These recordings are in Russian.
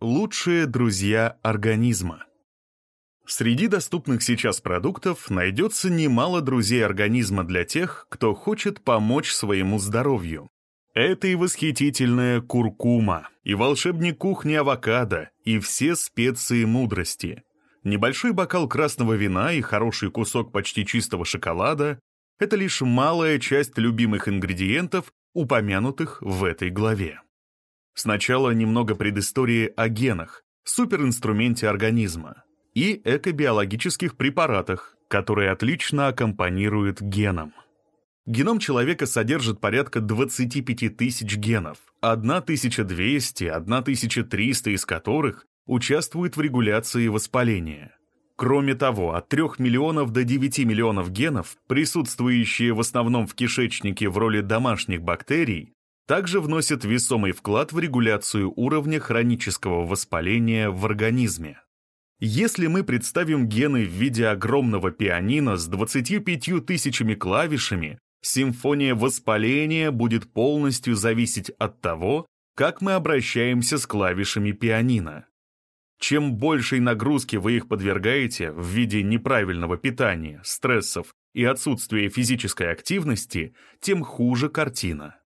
Лучшие друзья организма. Среди доступных сейчас продуктов найдется немало друзей организма для тех, кто хочет помочь своему здоровью. Это и восхитительная куркума, и волшебник кухни авокадо, и все специи мудрости. Небольшой бокал красного вина и хороший кусок почти чистого шоколада – это лишь малая часть любимых ингредиентов, упомянутых в этой главе. Сначала немного предыстории о генах, суперинструменте организма, и экобиологических препаратах, которые отлично аккомпанируют генам. Геном человека содержит порядка 25 тысяч генов, 1200, 1300 из которых участвуют в регуляции воспаления. Кроме того, от 3 миллионов до 9 миллионов генов, присутствующие в основном в кишечнике в роли домашних бактерий, также вносят весомый вклад в регуляцию уровня хронического воспаления в организме. Если мы представим гены в виде огромного пианино с 25 тысячами клавишами, симфония воспаления будет полностью зависеть от того, как мы обращаемся с клавишами пианино. Чем большей нагрузки вы их подвергаете в виде неправильного питания, стрессов и отсутствия физической активности, тем хуже картина.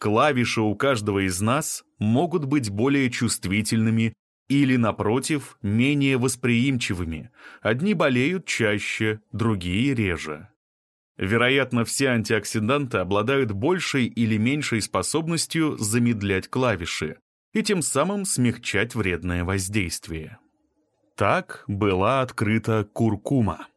Клавиши у каждого из нас могут быть более чувствительными или, напротив, менее восприимчивыми. Одни болеют чаще, другие реже. Вероятно, все антиоксиданты обладают большей или меньшей способностью замедлять клавиши и тем самым смягчать вредное воздействие. Так была открыта куркума.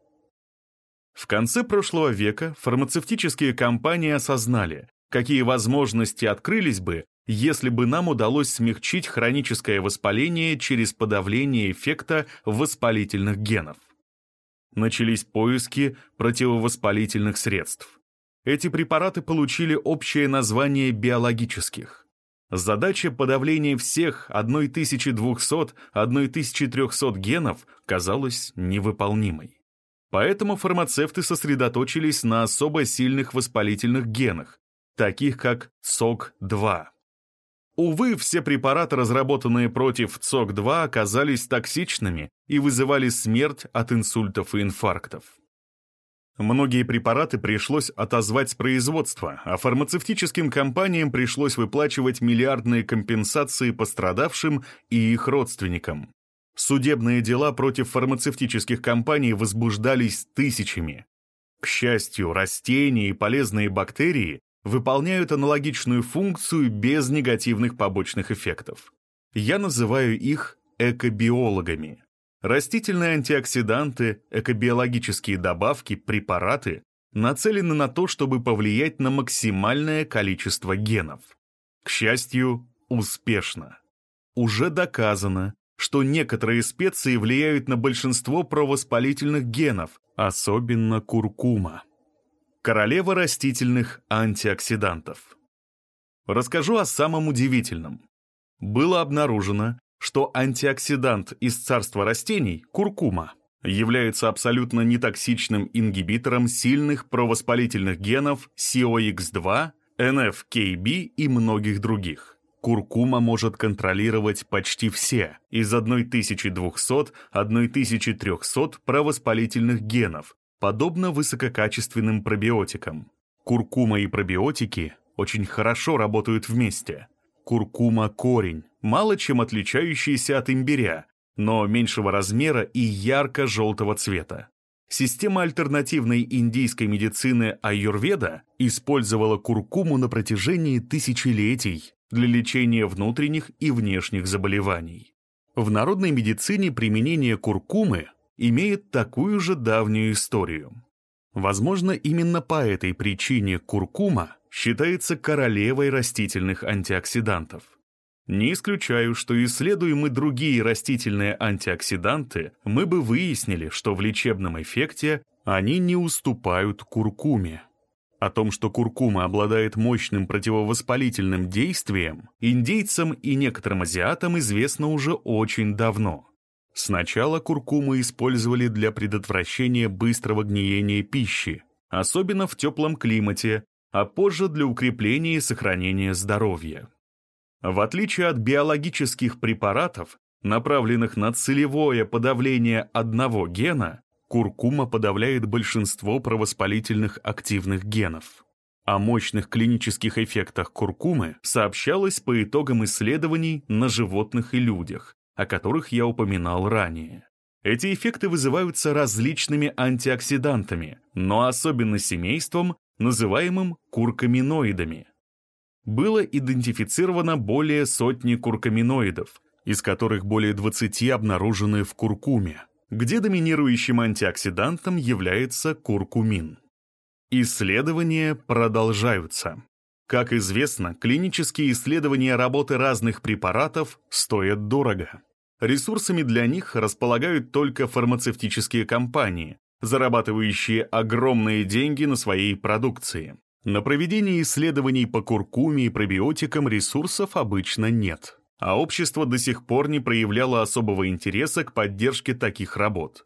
В конце прошлого века фармацевтические компании осознали, какие возможности открылись бы, если бы нам удалось смягчить хроническое воспаление через подавление эффекта воспалительных генов. Начались поиски противовоспалительных средств. Эти препараты получили общее название биологических. Задача подавления всех 1200-1300 генов казалась невыполнимой. Поэтому фармацевты сосредоточились на особо сильных воспалительных генах, таких как ЦОК-2. Увы, все препараты, разработанные против ЦОК-2, оказались токсичными и вызывали смерть от инсультов и инфарктов. Многие препараты пришлось отозвать с производства, а фармацевтическим компаниям пришлось выплачивать миллиардные компенсации пострадавшим и их родственникам. Судебные дела против фармацевтических компаний возбуждались тысячами. К счастью, растения и полезные бактерии выполняют аналогичную функцию без негативных побочных эффектов. Я называю их экобиологами. Растительные антиоксиданты, экобиологические добавки, препараты нацелены на то, чтобы повлиять на максимальное количество генов. К счастью, успешно. Уже доказано, что некоторые специи влияют на большинство провоспалительных генов, особенно куркума. Королева растительных антиоксидантов. Расскажу о самом удивительном. Было обнаружено, что антиоксидант из царства растений, куркума, является абсолютно нетоксичным ингибитором сильных провоспалительных генов COX2, NFKB и многих других. Куркума может контролировать почти все из 1200-1300 провоспалительных генов, подобно высококачественным пробиотикам. Куркума и пробиотики очень хорошо работают вместе. Куркума – корень, мало чем отличающийся от имбиря, но меньшего размера и ярко-желтого цвета. Система альтернативной индийской медицины аюрведа использовала куркуму на протяжении тысячелетий для лечения внутренних и внешних заболеваний. В народной медицине применение куркумы имеет такую же давнюю историю. Возможно, именно по этой причине куркума считается королевой растительных антиоксидантов. Не исключаю, что исследуя мы другие растительные антиоксиданты, мы бы выяснили, что в лечебном эффекте они не уступают куркуме. О том, что куркума обладает мощным противовоспалительным действием, индейцам и некоторым азиатам известно уже очень давно – Сначала куркуму использовали для предотвращения быстрого гниения пищи, особенно в теплом климате, а позже для укрепления и сохранения здоровья. В отличие от биологических препаратов, направленных на целевое подавление одного гена, куркума подавляет большинство провоспалительных активных генов. О мощных клинических эффектах куркумы сообщалось по итогам исследований на животных и людях, о которых я упоминал ранее. Эти эффекты вызываются различными антиоксидантами, но особенно семейством, называемым куркаминоидами. Было идентифицировано более сотни куркаминоидов, из которых более 20 обнаружены в куркуме, где доминирующим антиоксидантом является куркумин. Исследования продолжаются. Как известно, клинические исследования работы разных препаратов стоят дорого. Ресурсами для них располагают только фармацевтические компании, зарабатывающие огромные деньги на своей продукции. На проведение исследований по куркуме и пробиотикам ресурсов обычно нет, а общество до сих пор не проявляло особого интереса к поддержке таких работ.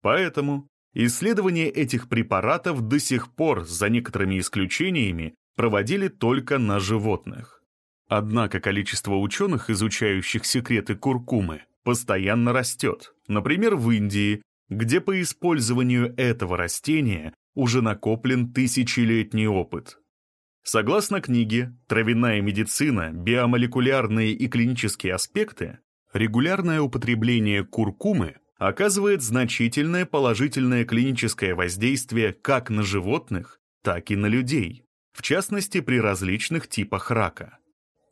Поэтому исследования этих препаратов до сих пор, за некоторыми исключениями, проводили только на животных. Однако количество ученых, изучающих секреты куркумы, постоянно растет. Например, в Индии, где по использованию этого растения уже накоплен тысячелетний опыт. Согласно книге «Травяная медицина. Биомолекулярные и клинические аспекты», регулярное употребление куркумы оказывает значительное положительное клиническое воздействие как на животных, так и на людей, в частности при различных типах рака.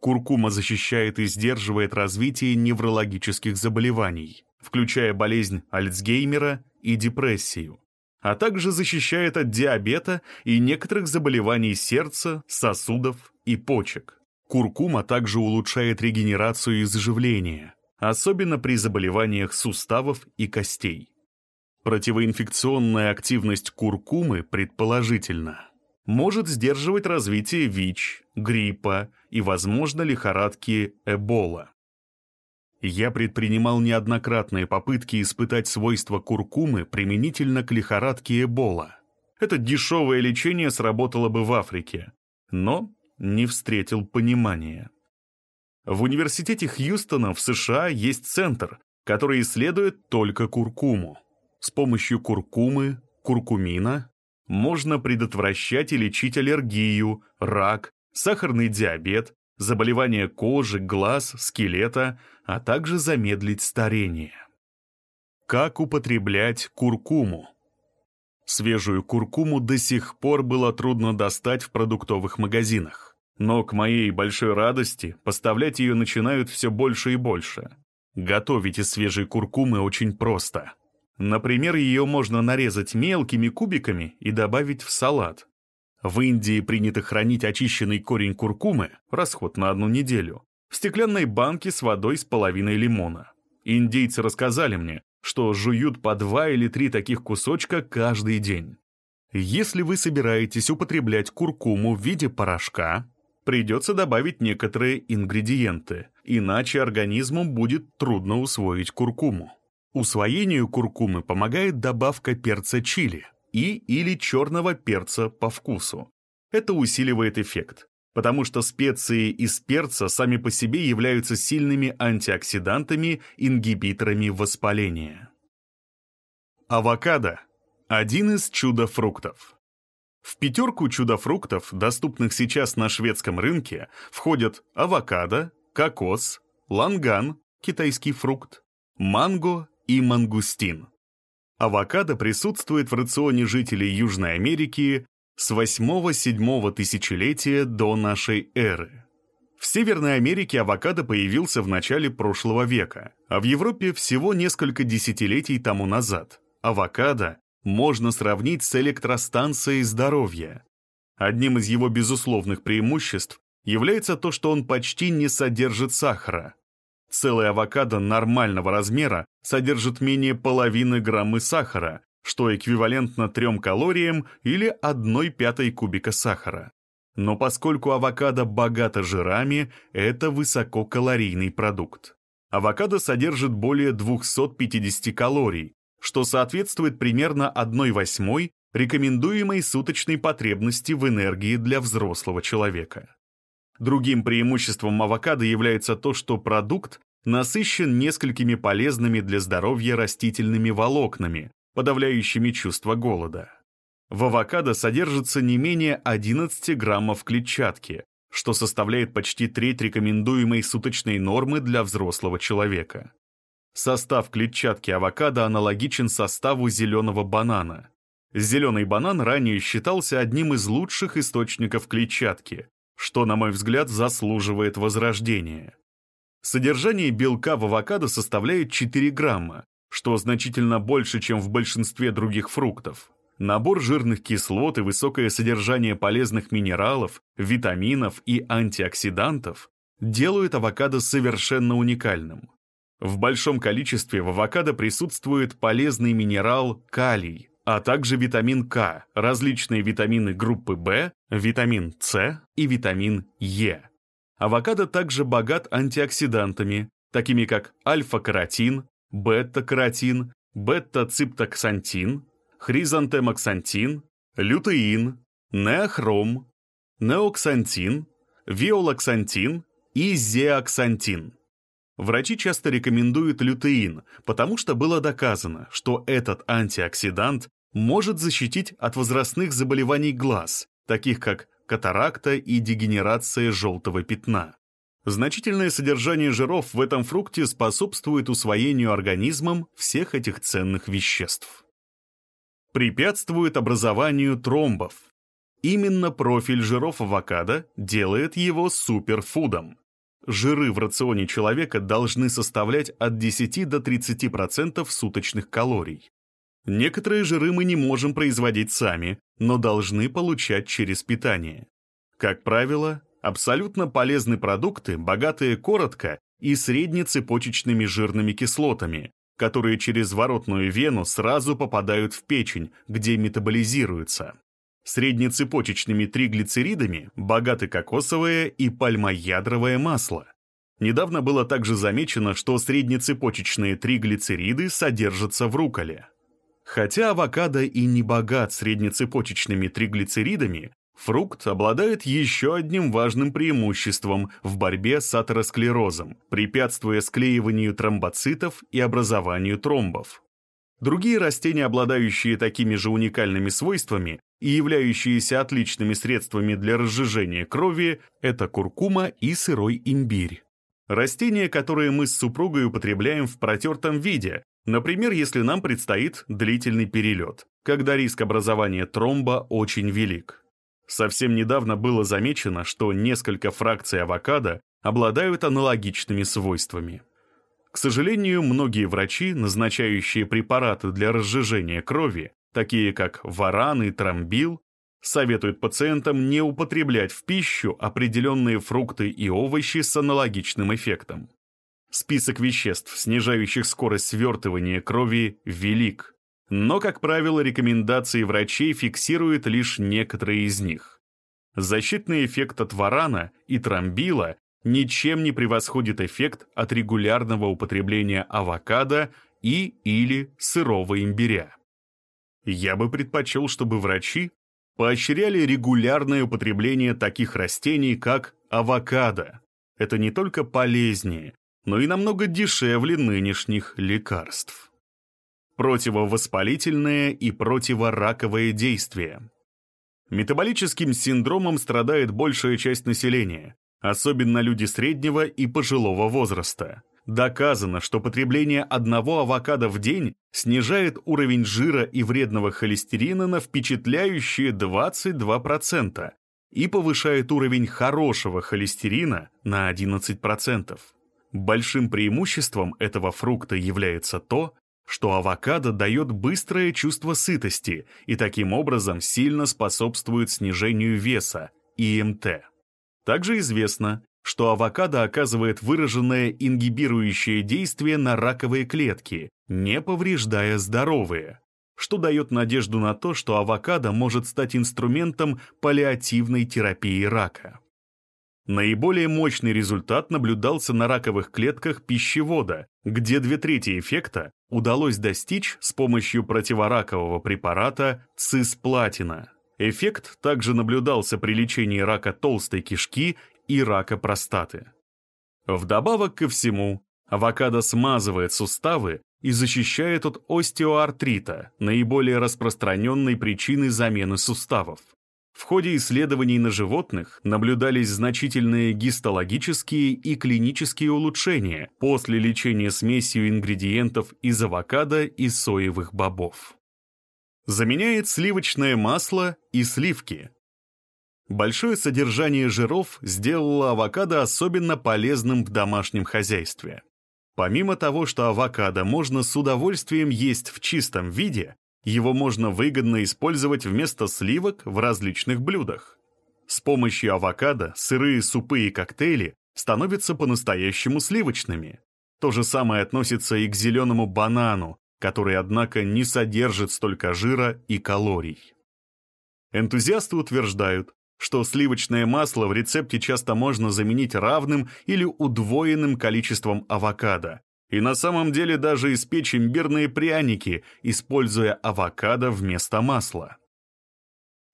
Куркума защищает и сдерживает развитие неврологических заболеваний, включая болезнь Альцгеймера и депрессию, а также защищает от диабета и некоторых заболеваний сердца, сосудов и почек. Куркума также улучшает регенерацию и заживление, особенно при заболеваниях суставов и костей. Противоинфекционная активность куркумы предположительна может сдерживать развитие ВИЧ, гриппа и, возможно, лихорадки Эбола. Я предпринимал неоднократные попытки испытать свойства куркумы применительно к лихорадке Эбола. Это дешевое лечение сработало бы в Африке, но не встретил понимания. В университете Хьюстона в США есть центр, который исследует только куркуму. С помощью куркумы, куркумина можно предотвращать и лечить аллергию, рак, сахарный диабет, заболевания кожи, глаз, скелета, а также замедлить старение. Как употреблять куркуму? Свежую куркуму до сих пор было трудно достать в продуктовых магазинах. Но к моей большой радости поставлять ее начинают все больше и больше. Готовить из свежей куркумы очень просто. Например, ее можно нарезать мелкими кубиками и добавить в салат. В Индии принято хранить очищенный корень куркумы, расход на одну неделю, в стеклянной банке с водой с половиной лимона. Индейцы рассказали мне, что жуют по два или три таких кусочка каждый день. Если вы собираетесь употреблять куркуму в виде порошка, придется добавить некоторые ингредиенты, иначе организму будет трудно усвоить куркуму. Усвоению куркумы помогает добавка перца чили и или черного перца по вкусу. Это усиливает эффект, потому что специи из перца сами по себе являются сильными антиоксидантами, ингибиторами воспаления. Авокадо – один из чудо-фруктов. В пятерку чудо-фруктов, доступных сейчас на шведском рынке, входят авокадо, кокос, ланган, китайский фрукт, манго и мангустин. Авокадо присутствует в рационе жителей Южной Америки с 8-7 тысячелетия до нашей эры. В Северной Америке авокадо появился в начале прошлого века, а в Европе всего несколько десятилетий тому назад. Авокадо можно сравнить с электростанцией здоровья. Одним из его безусловных преимуществ является то, что он почти не содержит сахара, Целый авокадо нормального размера содержит менее половины граммы сахара, что эквивалентно 3 калориям или 1 пятой кубика сахара. Но поскольку авокадо богато жирами, это высококалорийный продукт. Авокадо содержит более 250 калорий, что соответствует примерно 1 восьмой рекомендуемой суточной потребности в энергии для взрослого человека. Другим преимуществом авокадо является то, что продукт насыщен несколькими полезными для здоровья растительными волокнами, подавляющими чувство голода. В авокадо содержится не менее 11 граммов клетчатки, что составляет почти треть рекомендуемой суточной нормы для взрослого человека. Состав клетчатки авокадо аналогичен составу зеленого банана. Зеленый банан ранее считался одним из лучших источников клетчатки, что, на мой взгляд, заслуживает возрождения. Содержание белка в авокадо составляет 4 грамма, что значительно больше, чем в большинстве других фруктов. Набор жирных кислот и высокое содержание полезных минералов, витаминов и антиоксидантов делают авокадо совершенно уникальным. В большом количестве в авокадо присутствует полезный минерал калий, а также витамин К, различные витамины группы В, витамин С и витамин Е. Авокадо также богат антиоксидантами, такими как альфа-каротин, бета-каротин, бета-циптоксантин, хризантемоксантин, лютеин, неохром, неоксантин, виолоксантин и зеоксантин. Врачи часто рекомендуют лютеин, потому что было доказано, что этот антиоксидант может защитить от возрастных заболеваний глаз, таких как катаракта и дегенерация желтого пятна. Значительное содержание жиров в этом фрукте способствует усвоению организмом всех этих ценных веществ препятствует образованию тромбов. Именно профиль жиров авокадо делает его суперфудом. Жиры в рационе человека должны составлять от 10 до 30% суточных калорий. Некоторые жиры мы не можем производить сами, но должны получать через питание. Как правило, абсолютно полезны продукты, богатые коротко и среднецепочечными жирными кислотами, которые через воротную вену сразу попадают в печень, где метаболизируются. Среднецепочечными триглицеридами богаты кокосовое и пальмоядровое масло. Недавно было также замечено, что среднецепочечные триглицериды содержатся в руколе. Хотя авокадо и не богат среднецепочечными триглицеридами, Фрукт обладает еще одним важным преимуществом в борьбе с атеросклерозом, препятствуя склеиванию тромбоцитов и образованию тромбов. Другие растения, обладающие такими же уникальными свойствами и являющиеся отличными средствами для разжижения крови, это куркума и сырой имбирь. Растения, которые мы с супругой употребляем в протертом виде, например, если нам предстоит длительный перелет, когда риск образования тромба очень велик. Совсем недавно было замечено, что несколько фракций авокадо обладают аналогичными свойствами. К сожалению, многие врачи, назначающие препараты для разжижения крови, такие как варан и тромбил, советуют пациентам не употреблять в пищу определенные фрукты и овощи с аналогичным эффектом. Список веществ, снижающих скорость свертывания крови, велик, но, как правило, рекомендации врачей фиксируют лишь некоторые из них. Защитный эффект от варана и тромбила ничем не превосходит эффект от регулярного употребления авокадо и или сырого имбиря. Я бы предпочел, чтобы врачи поощряли регулярное употребление таких растений, как авокадо. Это не только полезнее, но и намного дешевле нынешних лекарств противовоспалительное и противораковое действие. Метаболическим синдромом страдает большая часть населения, особенно люди среднего и пожилого возраста. Доказано, что потребление одного авокадо в день снижает уровень жира и вредного холестерина на впечатляющие 22% и повышает уровень хорошего холестерина на 11%. Большим преимуществом этого фрукта является то, что авокадо дает быстрое чувство сытости и таким образом сильно способствует снижению веса, ИМТ. Также известно, что авокадо оказывает выраженное ингибирующее действие на раковые клетки, не повреждая здоровые, что дает надежду на то, что авокадо может стать инструментом паллиативной терапии рака. Наиболее мощный результат наблюдался на раковых клетках пищевода, где две трети эффекта удалось достичь с помощью противоракового препарата цисплатина. Эффект также наблюдался при лечении рака толстой кишки и рака простаты. Вдобавок ко всему, Авокадо смазывает суставы и защищает от остеоартрита, наиболее распространенной причины замены суставов. В ходе исследований на животных наблюдались значительные гистологические и клинические улучшения после лечения смесью ингредиентов из авокадо и соевых бобов. Заменяет сливочное масло и сливки. Большое содержание жиров сделало авокадо особенно полезным в домашнем хозяйстве. Помимо того, что авокадо можно с удовольствием есть в чистом виде, его можно выгодно использовать вместо сливок в различных блюдах. С помощью авокадо сырые супы и коктейли становятся по-настоящему сливочными. То же самое относится и к зеленому банану, который, однако, не содержит столько жира и калорий. Энтузиасты утверждают, что сливочное масло в рецепте часто можно заменить равным или удвоенным количеством авокадо, и на самом деле даже испечь имбирные пряники, используя авокадо вместо масла.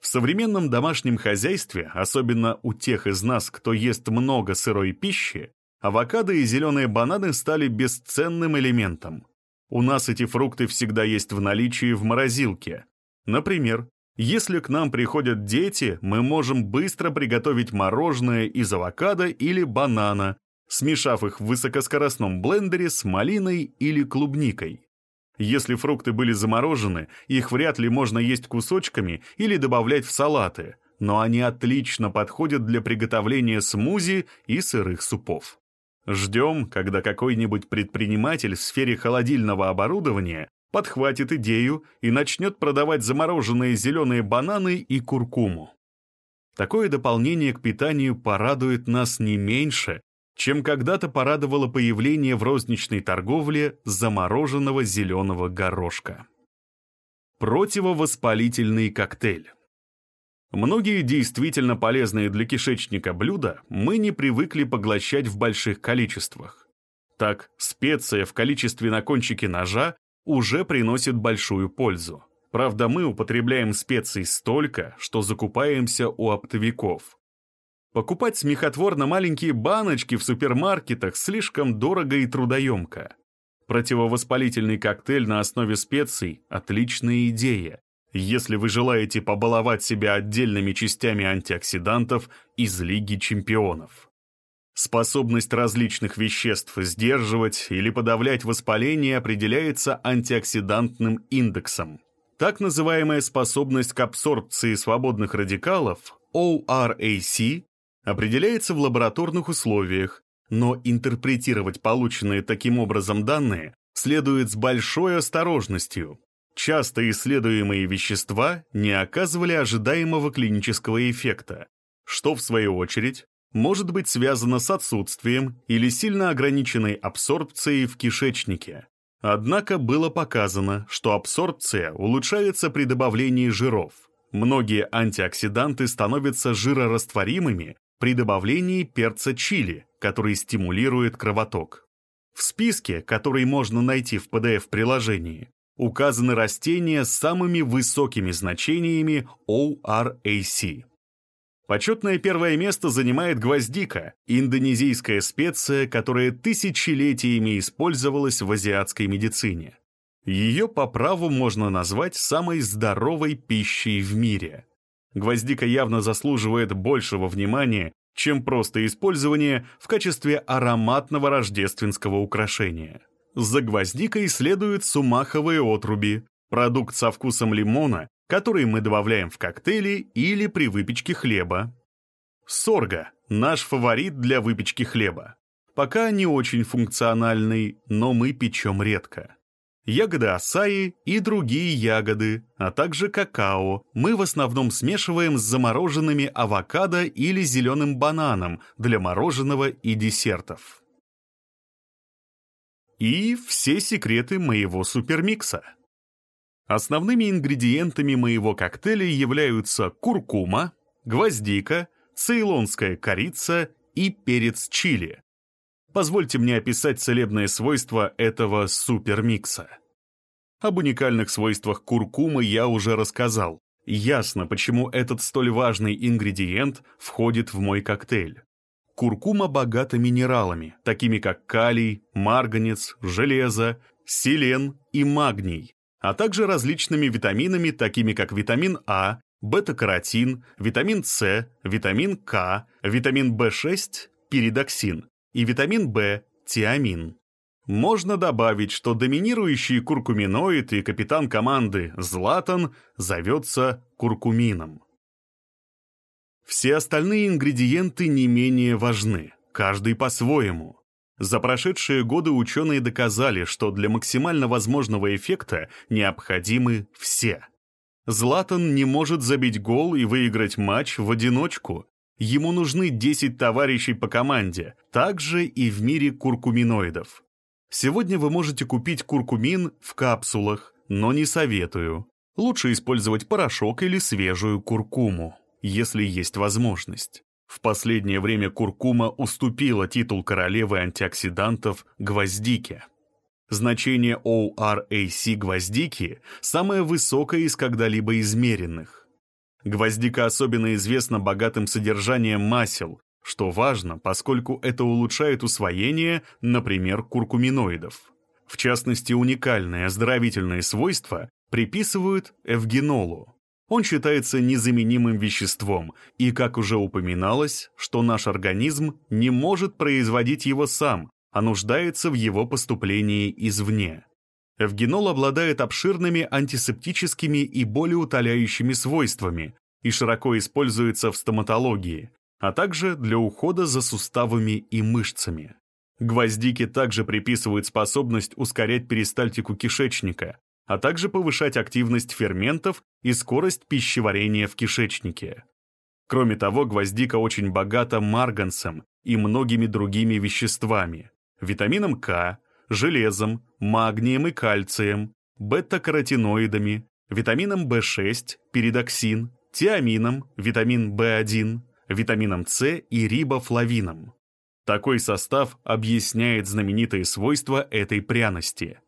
В современном домашнем хозяйстве, особенно у тех из нас, кто ест много сырой пищи, авокадо и зеленые бананы стали бесценным элементом. У нас эти фрукты всегда есть в наличии в морозилке. Например, если к нам приходят дети, мы можем быстро приготовить мороженое из авокадо или банана, смешав их в высокоскоростном блендере с малиной или клубникой. Если фрукты были заморожены, их вряд ли можно есть кусочками или добавлять в салаты, но они отлично подходят для приготовления смузи и сырых супов. Ждем, когда какой-нибудь предприниматель в сфере холодильного оборудования подхватит идею и начнет продавать замороженные зеленые бананы и куркуму. Такое дополнение к питанию порадует нас не меньше, чем когда-то порадовало появление в розничной торговле замороженного зеленого горошка. Противовоспалительный коктейль. Многие действительно полезные для кишечника блюда мы не привыкли поглощать в больших количествах. Так, специя в количестве на кончике ножа уже приносит большую пользу. Правда, мы употребляем специй столько, что закупаемся у оптовиков. Покупать смехотворно маленькие баночки в супермаркетах слишком дорого и трудоемко. Противовоспалительный коктейль на основе специй – отличная идея, если вы желаете побаловать себя отдельными частями антиоксидантов из Лиги чемпионов. Способность различных веществ сдерживать или подавлять воспаление определяется антиоксидантным индексом. Так называемая способность к абсорбции свободных радикалов, ORAC, определяется в лабораторных условиях, но интерпретировать полученные таким образом данные следует с большой осторожностью. Часто исследуемые вещества не оказывали ожидаемого клинического эффекта, что, в свою очередь, может быть связано с отсутствием или сильно ограниченной абсорбцией в кишечнике. Однако было показано, что абсорбция улучшается при добавлении жиров. Многие антиоксиданты становятся жирорастворимыми при добавлении перца чили, который стимулирует кровоток. В списке, который можно найти в PDF-приложении, указаны растения с самыми высокими значениями ORAC. Почетное первое место занимает гвоздика, индонезийская специя, которая тысячелетиями использовалась в азиатской медицине. Ее по праву можно назвать самой здоровой пищей в мире. Гвоздика явно заслуживает большего внимания, чем просто использование в качестве ароматного рождественского украшения. За гвоздикой следуют сумаховые отруби, продукт со вкусом лимона, который мы добавляем в коктейли или при выпечке хлеба. Сорга – наш фаворит для выпечки хлеба. Пока не очень функциональный, но мы печем редко. Ягоды асаи и другие ягоды, а также какао мы в основном смешиваем с замороженными авокадо или зеленым бананом для мороженого и десертов. И все секреты моего супермикса. Основными ингредиентами моего коктейля являются куркума, гвоздика, цейлонская корица и перец чили. Позвольте мне описать целебные свойства этого супермикса. Об уникальных свойствах куркумы я уже рассказал. Ясно, почему этот столь важный ингредиент входит в мой коктейль. Куркума богата минералами, такими как калий, марганец, железо, селен и магний, а также различными витаминами, такими как витамин А, бета-каротин, витамин С, витамин К, витамин В6, пиридоксин и витамин В, тиамин. Можно добавить, что доминирующий куркуминоид и капитан команды Златан зовется куркумином. Все остальные ингредиенты не менее важны, каждый по-своему. За прошедшие годы ученые доказали, что для максимально возможного эффекта необходимы все. Златан не может забить гол и выиграть матч в одиночку. Ему нужны 10 товарищей по команде, также и в мире куркуминоидов. Сегодня вы можете купить куркумин в капсулах, но не советую. Лучше использовать порошок или свежую куркуму, если есть возможность. В последнее время куркума уступила титул королевы антиоксидантов гвоздике. Значение ORAC гвоздики самое высокое из когда-либо измеренных. Гвоздика особенно известна богатым содержанием масел, что важно, поскольку это улучшает усвоение, например, куркуминоидов. В частности, уникальные оздоровительные свойства приписывают эвгенолу. Он считается незаменимым веществом, и, как уже упоминалось, что наш организм не может производить его сам, а нуждается в его поступлении извне. Эвгенол обладает обширными антисептическими и болеутоляющими свойствами и широко используется в стоматологии, а также для ухода за суставами и мышцами. Гвоздики также приписывают способность ускорять перистальтику кишечника, а также повышать активность ферментов и скорость пищеварения в кишечнике. Кроме того, гвоздика очень богата марганцем и многими другими веществами, витамином К, железом, магнием и кальцием, бета-каротиноидами, витамином В6, перидоксин, тиамином, витамин В1, витамином С и рибофлавином. Такой состав объясняет знаменитые свойства этой пряности.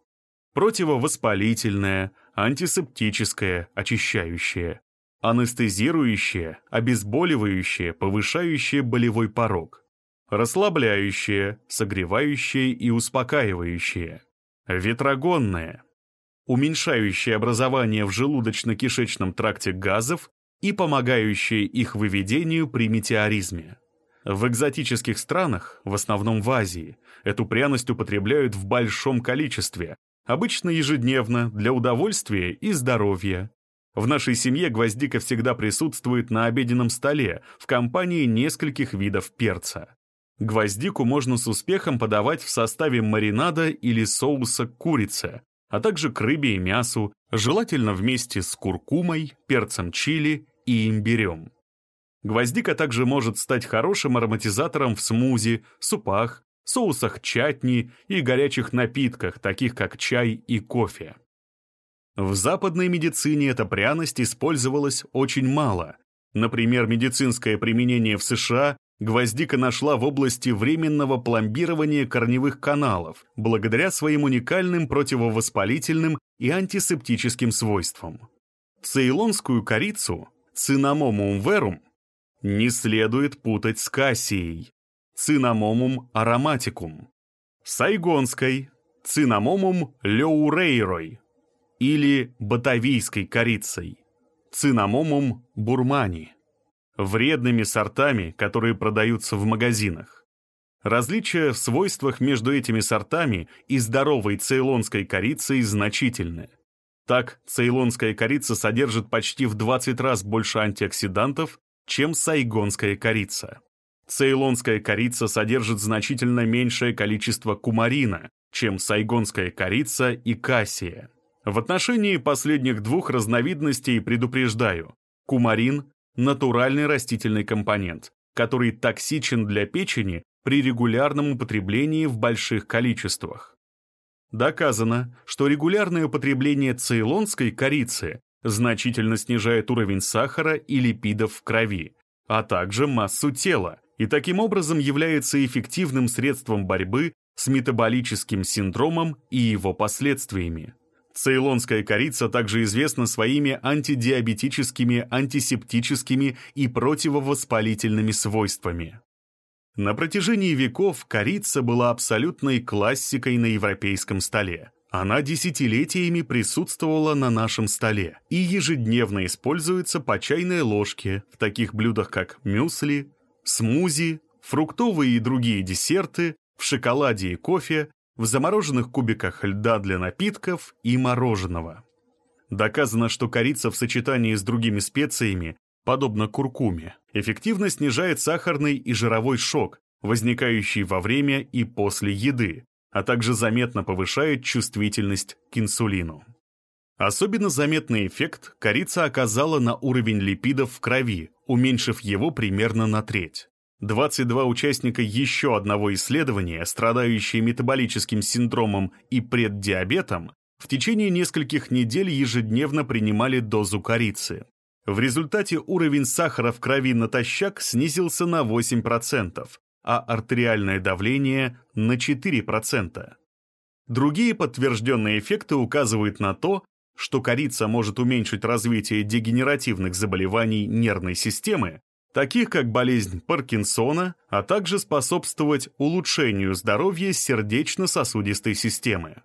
Противовоспалительное, антисептическое, очищающее, анестезирующее, обезболивающее, повышающее болевой порог, расслабляющее, согревающее и успокаивающее, ветрогонное, уменьшающее образование в желудочно-кишечном тракте газов и помогающие их выведению при метеоризме. В экзотических странах, в основном в Азии, эту пряность употребляют в большом количестве, обычно ежедневно, для удовольствия и здоровья. В нашей семье гвоздика всегда присутствует на обеденном столе в компании нескольких видов перца. Гвоздику можно с успехом подавать в составе маринада или соуса к курице, а также к рыбе и мясу, желательно вместе с куркумой, перцем чили и имбирем. Гвоздика также может стать хорошим ароматизатором в смузи, супах, соусах чатни и горячих напитках, таких как чай и кофе. В западной медицине эта пряность использовалась очень мало. Например, медицинское применение в США Гвоздика нашла в области временного пломбирования корневых каналов благодаря своим уникальным противовоспалительным и антисептическим свойствам. Цейлонскую корицу, цинамомум верум, не следует путать с кассией, цинамомум ароматикум, сайгонской, цинамомум леурейрой или батавийской корицей, цинамомум бурмани вредными сортами, которые продаются в магазинах. Различия в свойствах между этими сортами и здоровой цейлонской корицей значительны. Так, цейлонская корица содержит почти в 20 раз больше антиоксидантов, чем сайгонская корица. Цейлонская корица содержит значительно меньшее количество кумарина, чем сайгонская корица и кассия. В отношении последних двух разновидностей предупреждаю. Кумарин натуральный растительный компонент, который токсичен для печени при регулярном употреблении в больших количествах. Доказано, что регулярное употребление цейлонской корицы значительно снижает уровень сахара и липидов в крови, а также массу тела, и таким образом является эффективным средством борьбы с метаболическим синдромом и его последствиями. Цейлонская корица также известна своими антидиабетическими, антисептическими и противовоспалительными свойствами. На протяжении веков корица была абсолютной классикой на европейском столе. Она десятилетиями присутствовала на нашем столе и ежедневно используется по чайной ложке в таких блюдах, как мюсли, смузи, фруктовые и другие десерты, в шоколаде и кофе, в замороженных кубиках льда для напитков и мороженого. Доказано, что корица в сочетании с другими специями, подобно куркуме, эффективно снижает сахарный и жировой шок, возникающий во время и после еды, а также заметно повышает чувствительность к инсулину. Особенно заметный эффект корица оказала на уровень липидов в крови, уменьшив его примерно на треть. 22 участника еще одного исследования, страдающие метаболическим синдромом и преддиабетом, в течение нескольких недель ежедневно принимали дозу корицы. В результате уровень сахара в крови натощак снизился на 8%, а артериальное давление – на 4%. Другие подтвержденные эффекты указывают на то, что корица может уменьшить развитие дегенеративных заболеваний нервной системы, таких как болезнь Паркинсона, а также способствовать улучшению здоровья сердечно-сосудистой системы.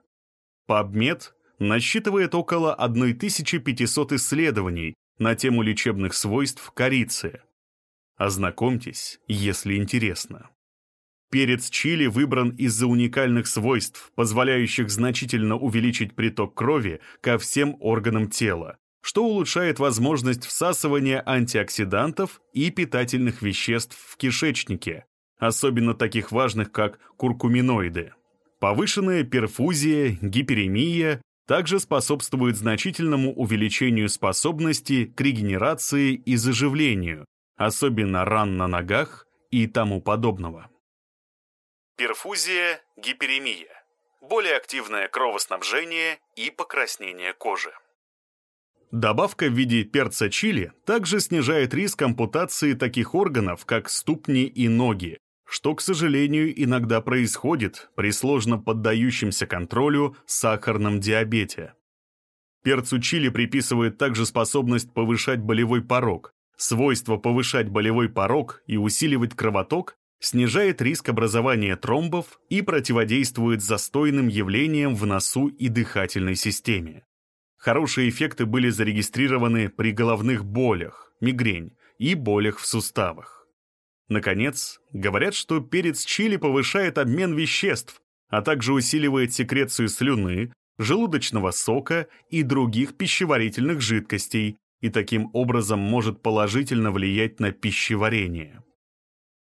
PubMed насчитывает около 1500 исследований на тему лечебных свойств корицы. Ознакомьтесь, если интересно. Перец чили выбран из-за уникальных свойств, позволяющих значительно увеличить приток крови ко всем органам тела, что улучшает возможность всасывания антиоксидантов и питательных веществ в кишечнике, особенно таких важных, как куркуминоиды. Повышенная перфузия, гиперемия также способствует значительному увеличению способности к регенерации и заживлению, особенно ран на ногах и тому подобного. Перфузия, гиперемия. Более активное кровоснабжение и покраснение кожи. Добавка в виде перца чили также снижает риск ампутации таких органов, как ступни и ноги, что, к сожалению, иногда происходит при сложно поддающемся контролю сахарном диабете. Перцу чили приписывают также способность повышать болевой порог. Свойство повышать болевой порог и усиливать кровоток снижает риск образования тромбов и противодействует застойным явлениям в носу и дыхательной системе. Хорошие эффекты были зарегистрированы при головных болях, мигрень и болях в суставах. Наконец, говорят, что перец чили повышает обмен веществ, а также усиливает секрецию слюны, желудочного сока и других пищеварительных жидкостей и таким образом может положительно влиять на пищеварение.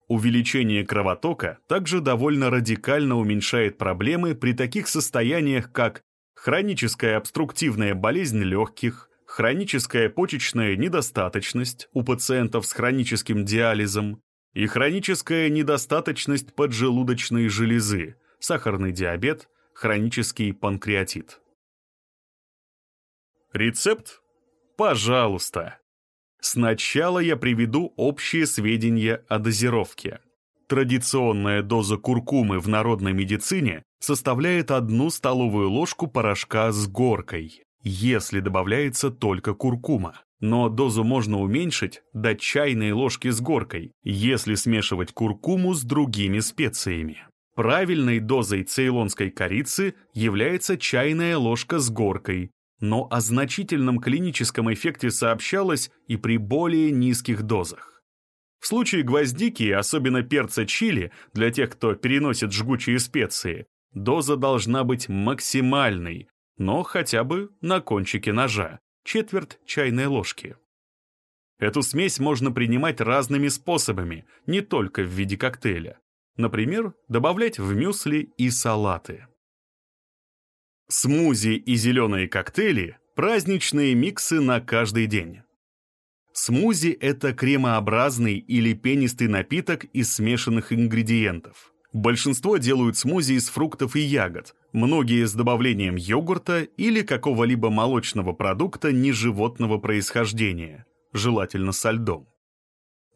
Увеличение кровотока также довольно радикально уменьшает проблемы при таких состояниях, как хроническая обструктивная болезнь легких, хроническая почечная недостаточность у пациентов с хроническим диализом и хроническая недостаточность поджелудочной железы, сахарный диабет, хронический панкреатит. Рецепт? Пожалуйста. Сначала я приведу общие сведения о дозировке. Традиционная доза куркумы в народной медицине составляет одну столовую ложку порошка с горкой, если добавляется только куркума. Но дозу можно уменьшить до чайной ложки с горкой, если смешивать куркуму с другими специями. Правильной дозой цейлонской корицы является чайная ложка с горкой, но о значительном клиническом эффекте сообщалось и при более низких дозах. В случае гвоздики, особенно перца чили, для тех, кто переносит жгучие специи, доза должна быть максимальной, но хотя бы на кончике ножа, четверть чайной ложки. Эту смесь можно принимать разными способами, не только в виде коктейля. Например, добавлять в мюсли и салаты. Смузи и зеленые коктейли – праздничные миксы на каждый день. Смузи – это кремообразный или пенистый напиток из смешанных ингредиентов. Большинство делают смузи из фруктов и ягод, многие с добавлением йогурта или какого-либо молочного продукта неживотного происхождения, желательно со льдом.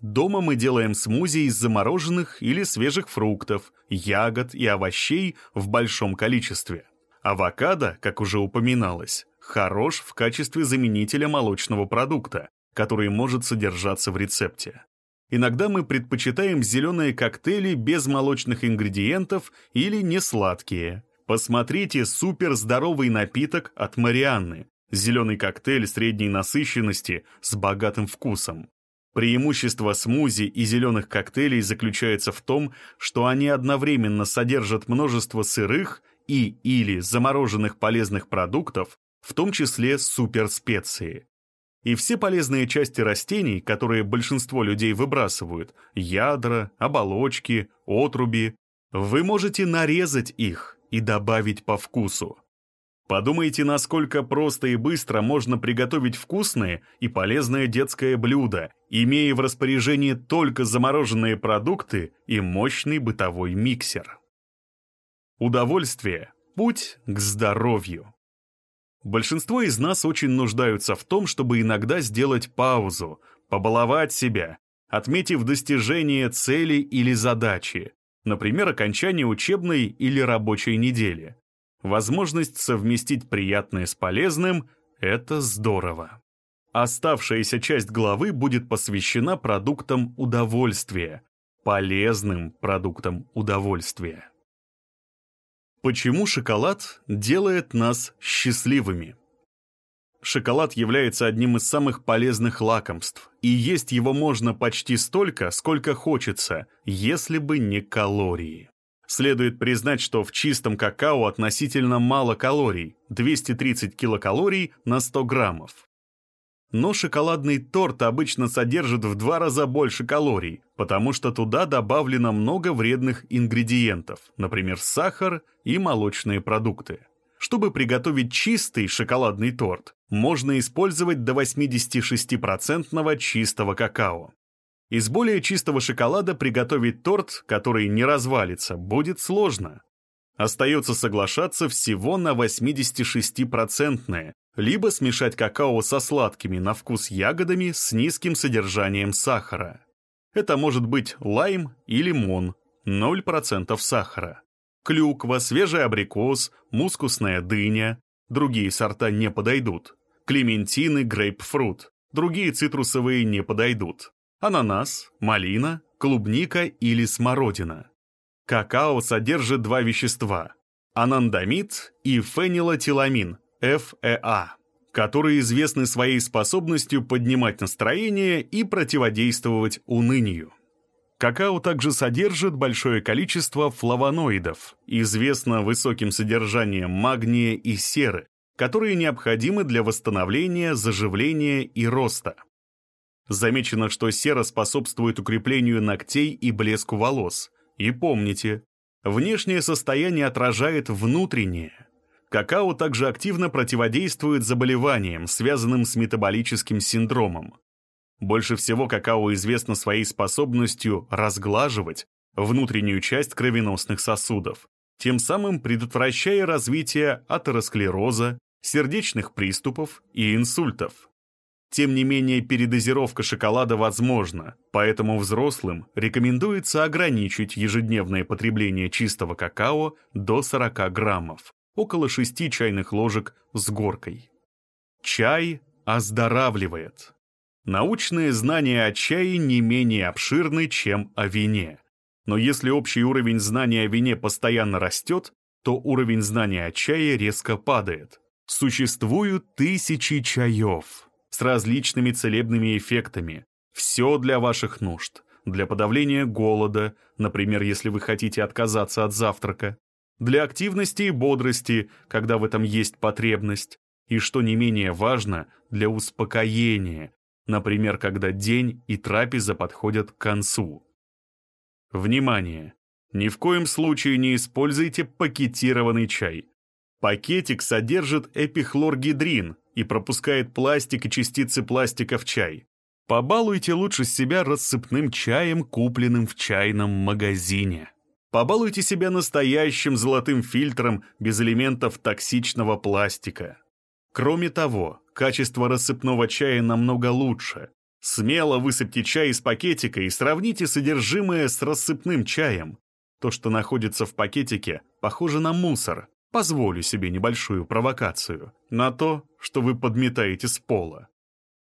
Дома мы делаем смузи из замороженных или свежих фруктов, ягод и овощей в большом количестве. Авокадо, как уже упоминалось, хорош в качестве заменителя молочного продукта, который может содержаться в рецепте. Иногда мы предпочитаем зеленые коктейли без молочных ингредиентов или несладкие. Посмотрите суперздоровый напиток от Марианны. Зеленый коктейль средней насыщенности с богатым вкусом. Преимущество смузи и зеленых коктейлей заключается в том, что они одновременно содержат множество сырых и или замороженных полезных продуктов, в том числе суперспеции. И все полезные части растений, которые большинство людей выбрасывают, ядра, оболочки, отруби, вы можете нарезать их и добавить по вкусу. Подумайте, насколько просто и быстро можно приготовить вкусное и полезное детское блюдо, имея в распоряжении только замороженные продукты и мощный бытовой миксер. Удовольствие – путь к здоровью. Большинство из нас очень нуждаются в том, чтобы иногда сделать паузу, побаловать себя, отметив достижение цели или задачи, например, окончание учебной или рабочей недели. Возможность совместить приятное с полезным – это здорово. Оставшаяся часть главы будет посвящена продуктам удовольствия, полезным продуктам удовольствия. Почему шоколад делает нас счастливыми? Шоколад является одним из самых полезных лакомств, и есть его можно почти столько, сколько хочется, если бы не калории. Следует признать, что в чистом какао относительно мало калорий – 230 килокалорий на 100 граммов. Но шоколадный торт обычно содержит в два раза больше калорий, потому что туда добавлено много вредных ингредиентов, например, сахар и молочные продукты. Чтобы приготовить чистый шоколадный торт, можно использовать до 86% чистого какао. Из более чистого шоколада приготовить торт, который не развалится, будет сложно. Остается соглашаться всего на 86%, либо смешать какао со сладкими на вкус ягодами с низким содержанием сахара. Это может быть лайм и лимон, 0% сахара. Клюква, свежий абрикос, мускусная дыня, другие сорта не подойдут. Клементины, грейпфрут, другие цитрусовые не подойдут ананас, малина, клубника или смородина. Какао содержит два вещества – анандамид и фенилэтиламин, FEA, которые известны своей способностью поднимать настроение и противодействовать унынию. Какао также содержит большое количество флавоноидов, известно высоким содержанием магния и серы, которые необходимы для восстановления, заживления и роста. Замечено, что сера способствует укреплению ногтей и блеску волос. И помните, внешнее состояние отражает внутреннее. Какао также активно противодействует заболеваниям, связанным с метаболическим синдромом. Больше всего какао известно своей способностью разглаживать внутреннюю часть кровеносных сосудов, тем самым предотвращая развитие атеросклероза, сердечных приступов и инсультов. Тем не менее, передозировка шоколада возможна, поэтому взрослым рекомендуется ограничить ежедневное потребление чистого какао до 40 граммов, около 6 чайных ложек с горкой. Чай оздоравливает. Научные знания о чае не менее обширны, чем о вине. Но если общий уровень знания о вине постоянно растет, то уровень знания о чае резко падает. Существуют тысячи чаев с различными целебными эффектами. Все для ваших нужд. Для подавления голода, например, если вы хотите отказаться от завтрака. Для активности и бодрости, когда в этом есть потребность. И, что не менее важно, для успокоения, например, когда день и трапеза подходят к концу. Внимание! Ни в коем случае не используйте пакетированный чай. Пакетик содержит эпихлоргидрин, и пропускает пластик и частицы пластика в чай. Побалуйте лучше себя рассыпным чаем, купленным в чайном магазине. Побалуйте себя настоящим золотым фильтром без элементов токсичного пластика. Кроме того, качество рассыпного чая намного лучше. Смело высыпьте чай из пакетика и сравните содержимое с рассыпным чаем. То, что находится в пакетике, похоже на мусор, Позволю себе небольшую провокацию на то, что вы подметаете с пола.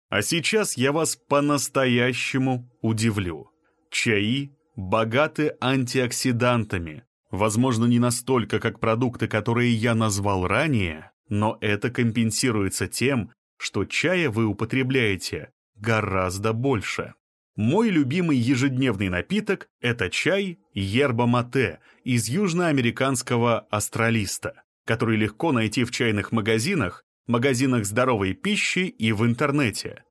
А сейчас я вас по-настоящему удивлю. Чаи богаты антиоксидантами, возможно, не настолько, как продукты, которые я назвал ранее, но это компенсируется тем, что чая вы употребляете гораздо больше. Мой любимый ежедневный напиток – это чай ерба-мате из южноамериканского астралиста, который легко найти в чайных магазинах, магазинах здоровой пищи и в интернете.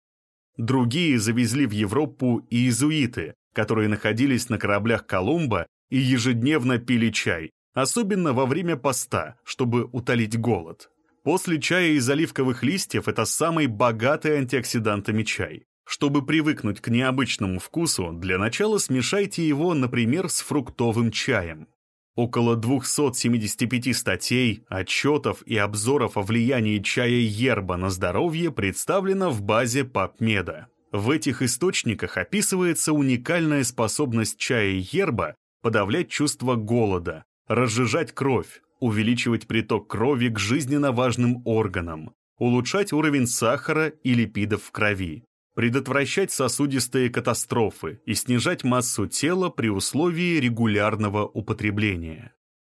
Другие завезли в Европу иезуиты, которые находились на кораблях Колумба и ежедневно пили чай, особенно во время поста, чтобы утолить голод. После чая из оливковых листьев это самый богатый антиоксидантами чай. Чтобы привыкнуть к необычному вкусу, для начала смешайте его, например, с фруктовым чаем. Около 275 статей, отчетов и обзоров о влиянии чая ерба на здоровье представлено в базе PubMed. В этих источниках описывается уникальная способность чая ерба подавлять чувство голода, разжижать кровь, увеличивать приток крови к жизненно важным органам, улучшать уровень сахара и липидов в крови, предотвращать сосудистые катастрофы и снижать массу тела при условии регулярного употребления.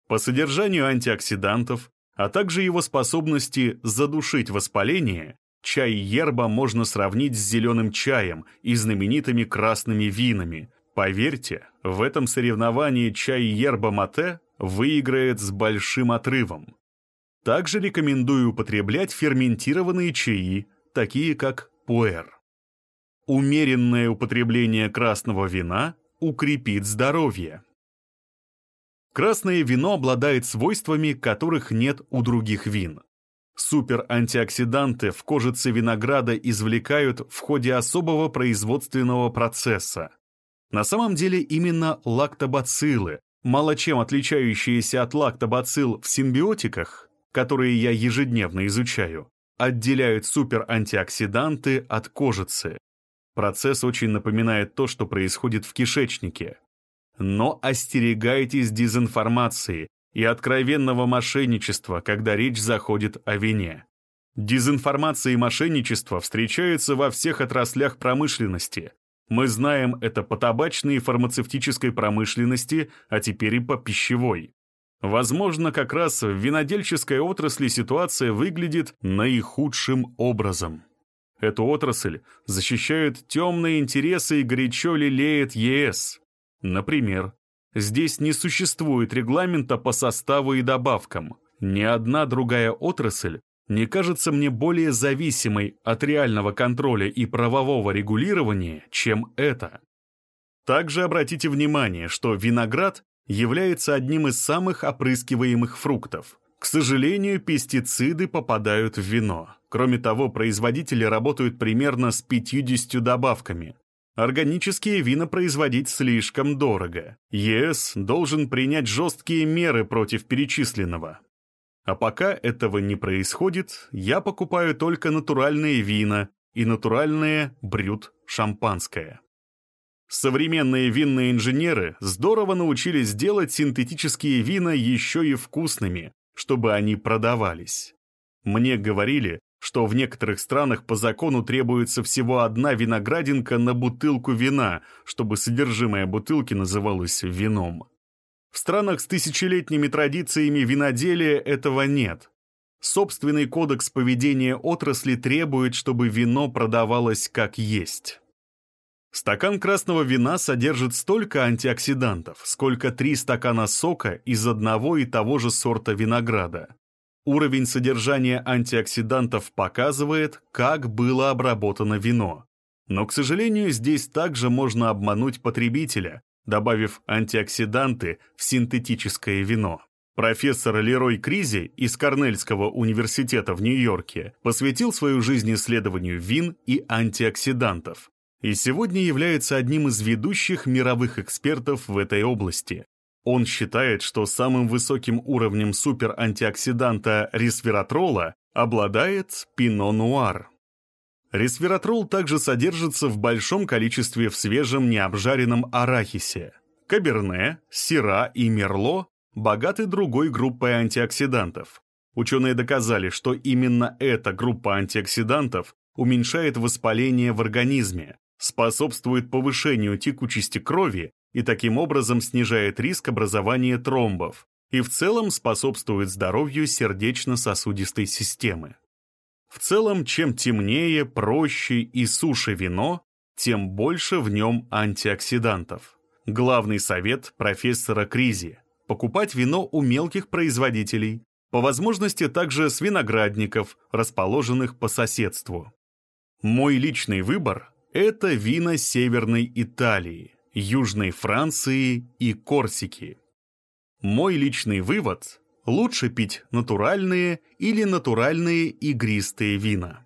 По содержанию антиоксидантов, а также его способности задушить воспаление, чай ерба можно сравнить с зеленым чаем и знаменитыми красными винами. Поверьте, в этом соревновании чай ерба мате выиграет с большим отрывом. Также рекомендую употреблять ферментированные чаи, такие как пуэр. Умеренное употребление красного вина укрепит здоровье. Красное вино обладает свойствами, которых нет у других вин. Суперантиоксиданты в кожице винограда извлекают в ходе особого производственного процесса. На самом деле именно лактобациллы, мало чем отличающиеся от лактобацилл в симбиотиках, которые я ежедневно изучаю, отделяют суперантиоксиданты от кожицы. Процесс очень напоминает то, что происходит в кишечнике. Но остерегайтесь дезинформации и откровенного мошенничества, когда речь заходит о вине. Дезинформация и мошенничество встречаются во всех отраслях промышленности, мы знаем это по табачной и фармацевтической промышленности, а теперь и по пищевой. Возможно, как раз в винодельческой отрасли ситуация выглядит наихудшим образом. Эту отрасль защищают темные интересы и горячо лелеет ЕС. Например, здесь не существует регламента по составу и добавкам. Ни одна другая отрасль не кажется мне более зависимой от реального контроля и правового регулирования, чем это. Также обратите внимание, что виноград является одним из самых опрыскиваемых фруктов. К сожалению, пестициды попадают в вино. Кроме того, производители работают примерно с 50 добавками. Органические вина производить слишком дорого. ЕС должен принять жесткие меры против перечисленного. А пока этого не происходит, я покупаю только натуральные вина и натуральное брют шампанское. Современные винные инженеры здорово научились делать синтетические вина еще и вкусными, чтобы они продавались. Мне говорили, что в некоторых странах по закону требуется всего одна виноградинка на бутылку вина, чтобы содержимое бутылки называлось вином. В странах с тысячелетними традициями виноделия этого нет. Собственный кодекс поведения отрасли требует, чтобы вино продавалось как есть. Стакан красного вина содержит столько антиоксидантов, сколько три стакана сока из одного и того же сорта винограда. Уровень содержания антиоксидантов показывает, как было обработано вино. Но, к сожалению, здесь также можно обмануть потребителя, добавив антиоксиданты в синтетическое вино. Профессор Лерой Кризи из Корнельского университета в Нью-Йорке посвятил свою жизнь исследованию вин и антиоксидантов и сегодня является одним из ведущих мировых экспертов в этой области. Он считает, что самым высоким уровнем суперантиоксиданта ресвератрола обладает пино-нуар. Ресвератрол также содержится в большом количестве в свежем необжаренном арахисе. Каберне, сира и мерло богаты другой группой антиоксидантов. Ученые доказали, что именно эта группа антиоксидантов уменьшает воспаление в организме, способствует повышению текучести крови и таким образом снижает риск образования тромбов и в целом способствует здоровью сердечно-сосудистой системы. В целом, чем темнее, проще и суше вино, тем больше в нем антиоксидантов. Главный совет профессора Кризи – покупать вино у мелких производителей, по возможности также с виноградников, расположенных по соседству. Мой личный выбор – это вина Северной Италии, Южной Франции и Корсики. Мой личный вывод – лучше пить натуральные или натуральные игристые вина.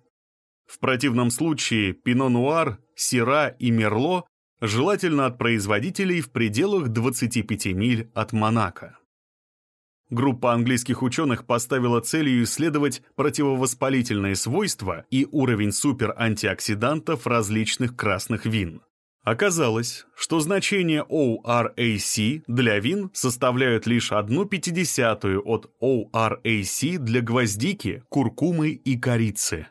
В противном случае пино-нуар, сира и мерло желательно от производителей в пределах 25 миль от Монако. Группа английских ученых поставила целью исследовать противовоспалительные свойства и уровень суперантиоксидантов различных красных вин. Оказалось, что значения ORAC для вин составляют лишь 1,5 от ORAC для гвоздики, куркумы и корицы.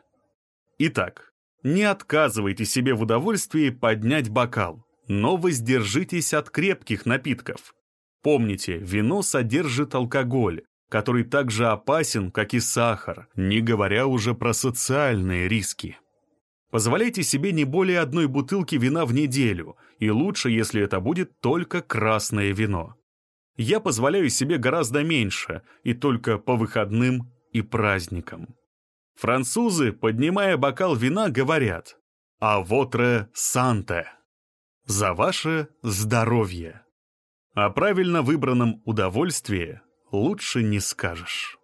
Итак, не отказывайте себе в удовольствии поднять бокал, но воздержитесь от крепких напитков, Помните, вино содержит алкоголь, который так же опасен, как и сахар, не говоря уже про социальные риски. Позволяйте себе не более одной бутылки вина в неделю, и лучше, если это будет только красное вино. Я позволяю себе гораздо меньше, и только по выходным и праздникам. Французы, поднимая бокал вина, говорят «А вотре санте» — «За ваше здоровье». О правильно выбранном удовольствии лучше не скажешь.